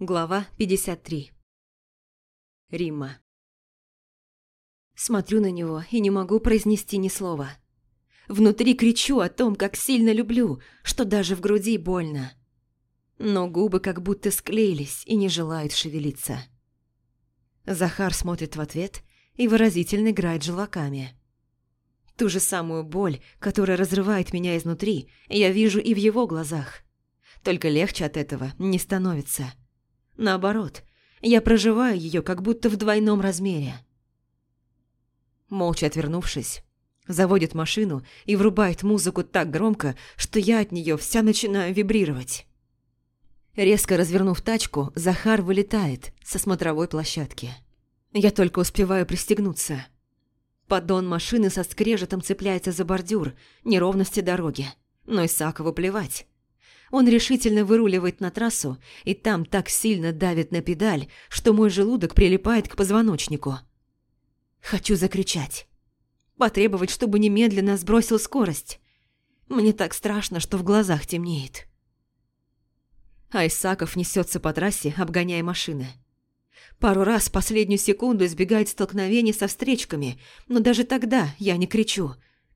Глава 53 Римма Смотрю на него и не могу произнести ни слова. Внутри кричу о том, как сильно люблю, что даже в груди больно. Но губы как будто склеились и не желают шевелиться. Захар смотрит в ответ и выразительно играет желваками. Ту же самую боль, которая разрывает меня изнутри, я вижу и в его глазах. Только легче от этого не становится. Наоборот, я проживаю ее как будто в двойном размере. Молча отвернувшись, заводит машину и врубает музыку так громко, что я от нее вся начинаю вибрировать. Резко развернув тачку, Захар вылетает со смотровой площадки. Я только успеваю пристегнуться. Поддон машины со скрежетом цепляется за бордюр, неровности дороги. Но Исакову плевать. Он решительно выруливает на трассу, и там так сильно давит на педаль, что мой желудок прилипает к позвоночнику. Хочу закричать. Потребовать, чтобы немедленно сбросил скорость. Мне так страшно, что в глазах темнеет. Айсаков несется по трассе, обгоняя машины. Пару раз последнюю секунду избегает столкновений со встречками, но даже тогда я не кричу.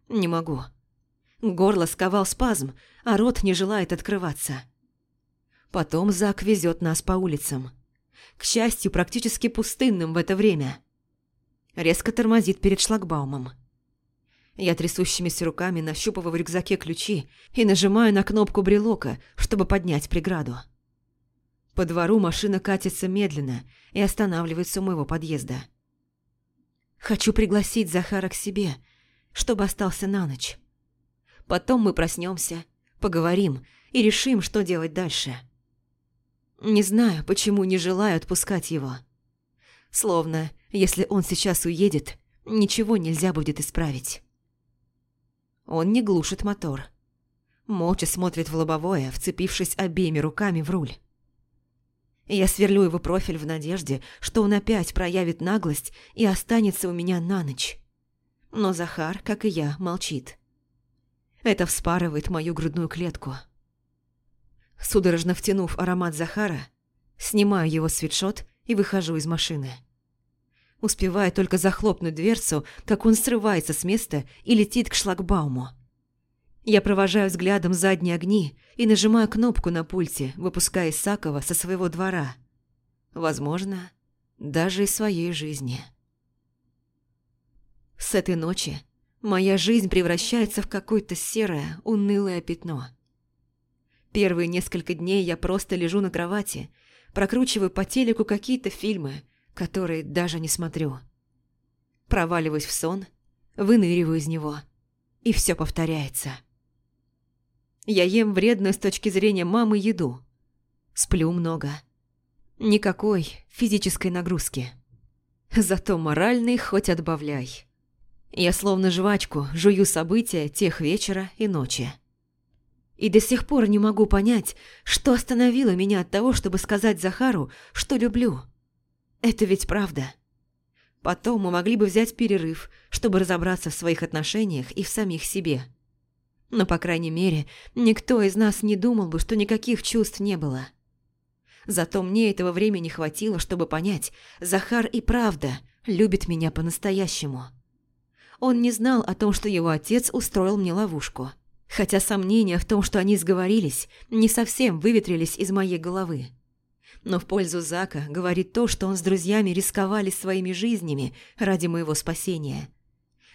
Не могу. Горло сковал спазм, а рот не желает открываться. Потом Зак везет нас по улицам. К счастью, практически пустынным в это время. Резко тормозит перед шлагбаумом. Я трясущимися руками нащупываю в рюкзаке ключи и нажимаю на кнопку брелока, чтобы поднять преграду. По двору машина катится медленно и останавливается у моего подъезда. Хочу пригласить Захара к себе, чтобы остался на ночь. Потом мы проснемся, поговорим и решим, что делать дальше. Не знаю, почему не желаю отпускать его. Словно, если он сейчас уедет, ничего нельзя будет исправить. Он не глушит мотор. Молча смотрит в лобовое, вцепившись обеими руками в руль. Я сверлю его профиль в надежде, что он опять проявит наглость и останется у меня на ночь. Но Захар, как и я, молчит. Это вспарывает мою грудную клетку. Судорожно втянув аромат Захара, снимаю его свитшот и выхожу из машины. Успеваю только захлопнуть дверцу, как он срывается с места и летит к шлагбауму. Я провожаю взглядом задние огни и нажимаю кнопку на пульте, выпуская Исакова со своего двора. Возможно, даже из своей жизни. С этой ночи моя жизнь превращается в какое-то серое, унылое пятно. Первые несколько дней я просто лежу на кровати, прокручиваю по телеку какие-то фильмы, которые даже не смотрю. Проваливаюсь в сон, выныриваю из него, и все повторяется. Я ем вредную с точки зрения мамы еду. Сплю много. Никакой физической нагрузки. Зато моральный хоть отбавляй. Я словно жвачку жую события тех вечера и ночи. И до сих пор не могу понять, что остановило меня от того, чтобы сказать Захару, что люблю. Это ведь правда. Потом мы могли бы взять перерыв, чтобы разобраться в своих отношениях и в самих себе. Но, по крайней мере, никто из нас не думал бы, что никаких чувств не было. Зато мне этого времени хватило, чтобы понять, Захар и правда любит меня по-настоящему. Он не знал о том, что его отец устроил мне ловушку. Хотя сомнения в том, что они сговорились, не совсем выветрились из моей головы. Но в пользу Зака говорит то, что он с друзьями рисковали своими жизнями ради моего спасения.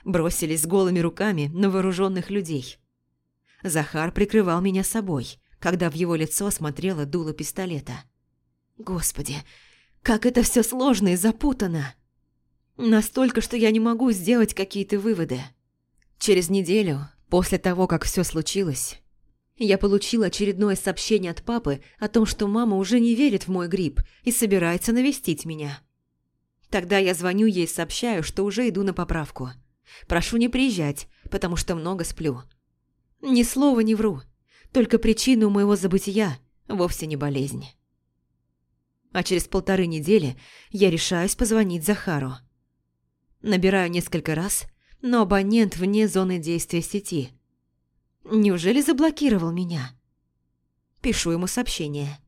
Бросились с голыми руками на вооруженных людей – Захар прикрывал меня собой, когда в его лицо смотрело дуло пистолета. Господи, как это все сложно и запутано! Настолько, что я не могу сделать какие-то выводы. Через неделю, после того, как все случилось, я получила очередное сообщение от папы о том, что мама уже не верит в мой грипп и собирается навестить меня. Тогда я звоню ей и сообщаю, что уже иду на поправку. Прошу не приезжать, потому что много сплю. Ни слова не вру, только причина у моего забытия вовсе не болезнь. А через полторы недели я решаюсь позвонить Захару. Набираю несколько раз, но абонент вне зоны действия сети. Неужели заблокировал меня? Пишу ему сообщение.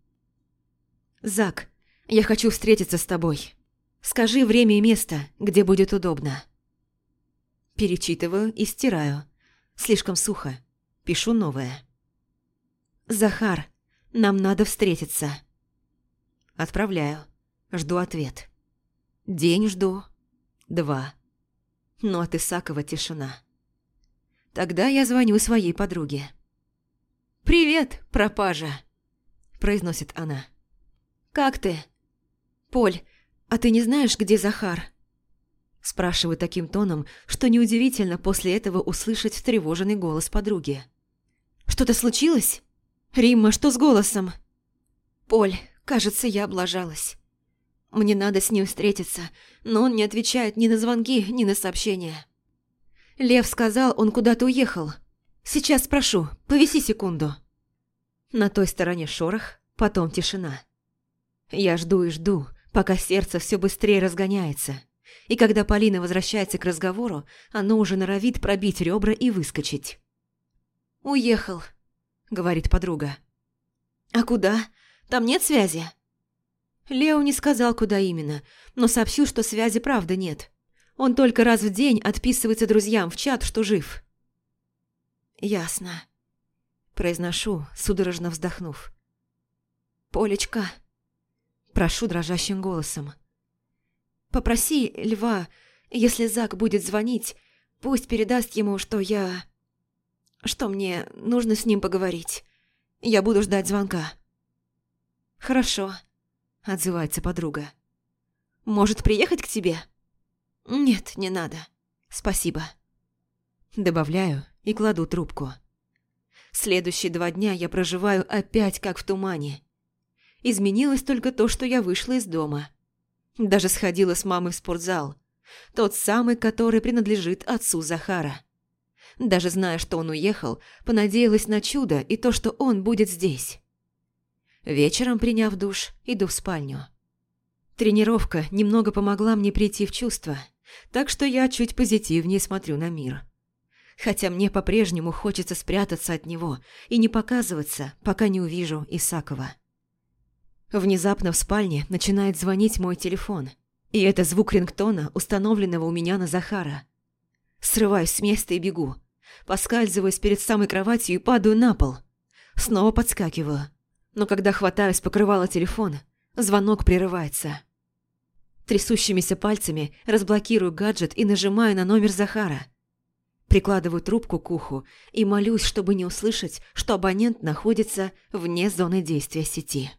«Зак, я хочу встретиться с тобой. Скажи время и место, где будет удобно». Перечитываю и стираю. Слишком сухо. Пишу новое. «Захар, нам надо встретиться». Отправляю. Жду ответ. День жду. Два. Но от Исакова тишина. Тогда я звоню своей подруге. «Привет, пропажа!» – произносит она. «Как ты?» «Поль, а ты не знаешь, где Захар?» Спрашиваю таким тоном, что неудивительно после этого услышать встревоженный голос подруги. «Что-то случилось? Римма, что с голосом?» «Поль, кажется, я облажалась. Мне надо с ним встретиться, но он не отвечает ни на звонки, ни на сообщения. Лев сказал, он куда-то уехал. Сейчас спрошу, повиси секунду». На той стороне шорох, потом тишина. Я жду и жду, пока сердце все быстрее разгоняется. И когда Полина возвращается к разговору, оно уже норовит пробить ребра и выскочить. «Уехал», — говорит подруга. «А куда? Там нет связи?» Лео не сказал, куда именно, но сообщил, что связи правда нет. Он только раз в день отписывается друзьям в чат, что жив. «Ясно», – произношу, судорожно вздохнув. «Полечка», – прошу дрожащим голосом. «Попроси Льва, если Зак будет звонить, пусть передаст ему, что я... что мне нужно с ним поговорить. Я буду ждать звонка». «Хорошо», – отзывается подруга. «Может, приехать к тебе?» «Нет, не надо. Спасибо». Добавляю и кладу трубку. Следующие два дня я проживаю опять как в тумане. Изменилось только то, что я вышла из дома. Даже сходила с мамой в спортзал. Тот самый, который принадлежит отцу Захара. Даже зная, что он уехал, понадеялась на чудо и то, что он будет здесь. Вечером, приняв душ, иду в спальню. Тренировка немного помогла мне прийти в чувство – так что я чуть позитивнее смотрю на мир. Хотя мне по-прежнему хочется спрятаться от него и не показываться, пока не увижу Исакова. Внезапно в спальне начинает звонить мой телефон, и это звук рингтона, установленного у меня на Захара. Срываюсь с места и бегу. Поскальзываюсь перед самой кроватью и падаю на пол. Снова подскакиваю. Но когда хватаюсь покрывала телефона, звонок прерывается. Трясущимися пальцами разблокирую гаджет и нажимаю на номер Захара. Прикладываю трубку к уху и молюсь, чтобы не услышать, что абонент находится вне зоны действия сети.